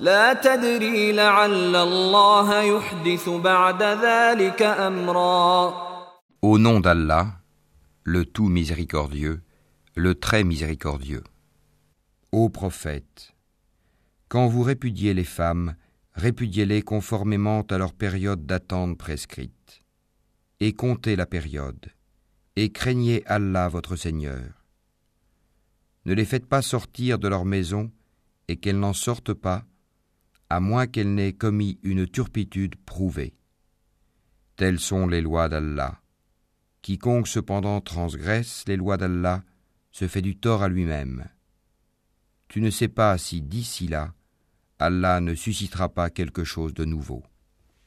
لا تدري لعل الله يحدث بعد ذلك أمرا Au nom d'Allah, le tout miséricordieux, le très miséricordieux. Ô prophète, quand vous répudiez les femmes, répudiez-les conformément à leur période d'attente prescrite, et comptez la période, et craignez Allah votre Seigneur. Ne les faites pas sortir de leur maison, et qu'elles n'en sortent pas, à moins qu'elles n'aient commis une turpitude prouvée. Telles sont les lois d'Allah. Quiconque cependant transgresse les lois d'Allah se fait du tort à lui-même. Tu ne sais pas si d'ici là, Allah ne suscitera pas quelque chose de nouveau.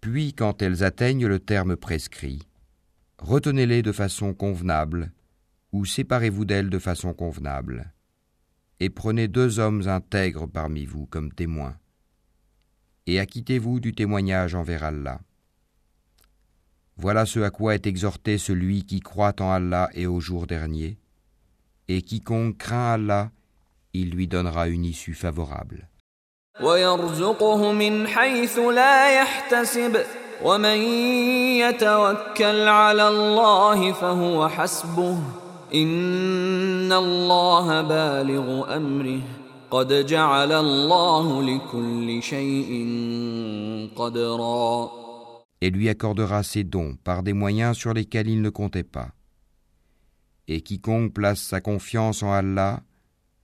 Puis quand elles atteignent le terme prescrit, retenez-les de façon convenable ou séparez-vous d'elles de façon convenable, et prenez deux hommes intègres parmi vous comme témoins, et acquittez-vous du témoignage envers Allah. Voilà ce à quoi est exhorté celui qui croit en Allah et au jour dernier, et quiconque craint Allah il lui donnera une issue favorable. Et lui accordera ses dons par des moyens sur lesquels il ne comptait pas. Et quiconque place sa confiance en Allah,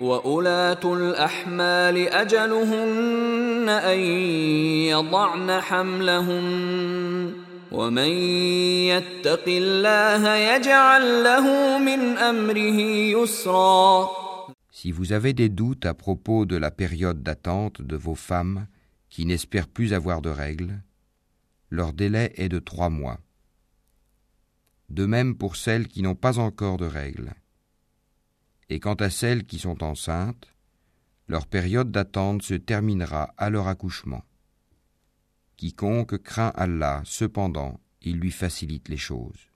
وأولاة الأحمال أجلهن أن يضعن حملهن ومن يتق الله يجعل له من أمره يسرا Si vous avez des doutes à propos de la période d'attente de vos femmes qui n'espèrent plus avoir de règles, leur délai est de trois mois. De même pour celles qui n'ont pas encore de règles. Et quant à celles qui sont enceintes, leur période d'attente se terminera à leur accouchement. Quiconque craint Allah, cependant, il lui facilite les choses.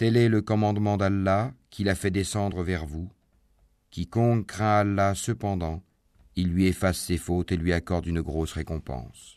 Tel est le commandement d'Allah qu'il a fait descendre vers vous. Quiconque craint Allah cependant, il lui efface ses fautes et lui accorde une grosse récompense.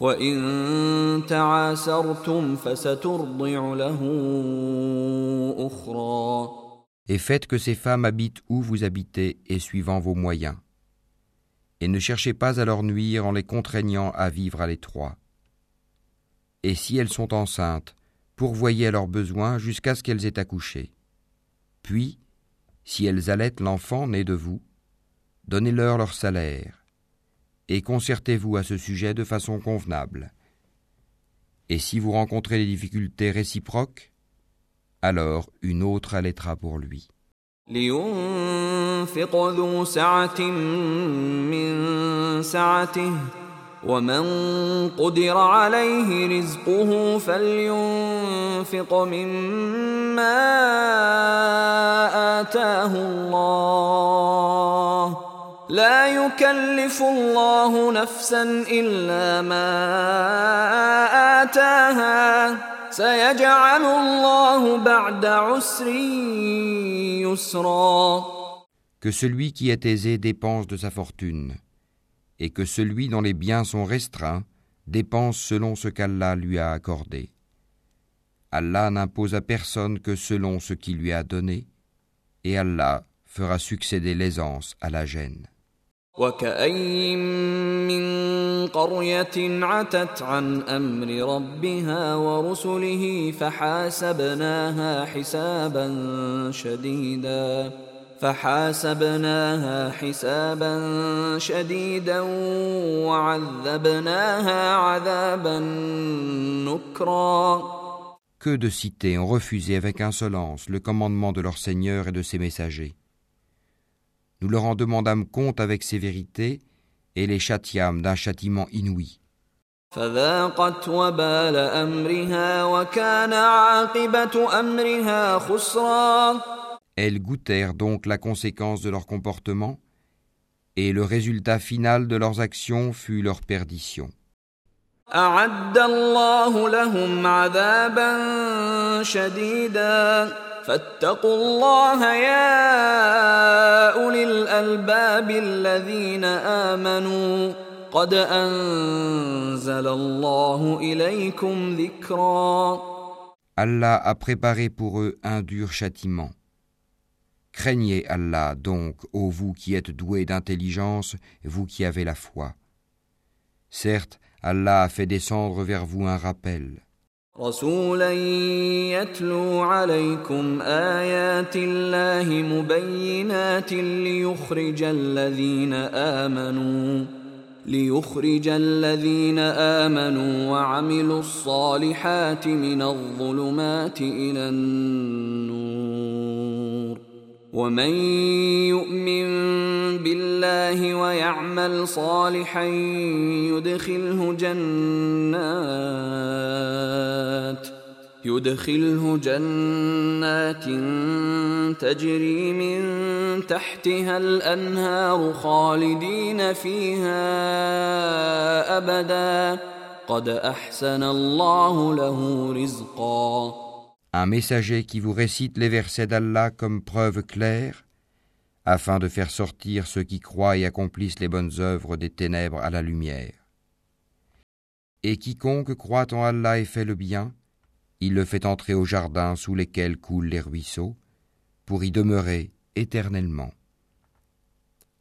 وإن تعاسرتم فسترضع له أخرى Et faites que ces femmes habitent où vous habitez et suivant vos moyens. Et ne cherchez pas à leur nuire en les contraignant à vivre à l'étroit. Et si elles sont enceintes, pourvoyez à leurs besoins jusqu'à ce qu'elles aient accouché. Puis, si elles allaitent l'enfant né de vous, donnez-leur leur salaire, et concertez-vous à ce sujet de façon convenable. Et si vous rencontrez des difficultés réciproques, alors une autre allaitera pour lui. ومن قدر عليه رزقه فلينفق مما آتاه الله لا يكلف الله نفسا إلا ما آتاها سيجعل الله بعد عسر يسرا Que celui qui est aisé dépense de sa fortune et que celui dont les biens sont restreints dépense selon ce qu'Allah lui a accordé. Allah n'impose à personne que selon ce qu'il lui a donné, et Allah fera succéder l'aisance à la gêne. فحاسبناها حسابا شديدا وعذبناها عذابا نكرا Que de cités ont refusé avec insolence le commandement de leur Seigneur et de ses messagers. nous leur en demandâmes compte avec sévérité et les châtiâmes d'un châtiment inouï. Elles goûtèrent donc la conséquence de leur comportement, et le résultat final de leurs actions fut leur perdition. Allah a préparé pour eux un dur châtiment. Craignez Allah donc, ô vous qui êtes doués d'intelligence, vous qui avez la foi. Certes, Allah a fait descendre vers vous un rappel. رسولا يتلو عليكم آيات الله مبينات ليخرج الذين آمنوا ليخرج الذين آمنوا وعملوا الصالحات من الظلمات إلى النور. ومن يؤمن بالله ويعمل صالحا يدخله جنات يدخله جنات تجري من تحتها الأنهار خالدين فيها أبدا. قد أحسن الله له رزقا. Un messager qui vous récite les versets d'Allah comme preuve claire, afin de faire sortir ceux qui croient et accomplissent les bonnes œuvres des ténèbres à la lumière. Et quiconque croit en Allah et fait le bien, il le fait entrer au jardin sous lesquels coulent les ruisseaux, pour y demeurer éternellement.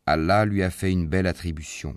Allah lui a fait une belle attribution.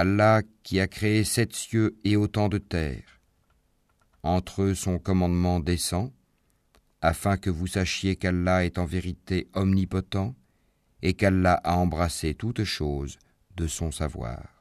Allah qui a créé sept cieux et autant de terres. Entre eux son commandement descend, afin que vous sachiez qu'Allah est en vérité omnipotent et qu'Allah a embrassé toute chose de son savoir.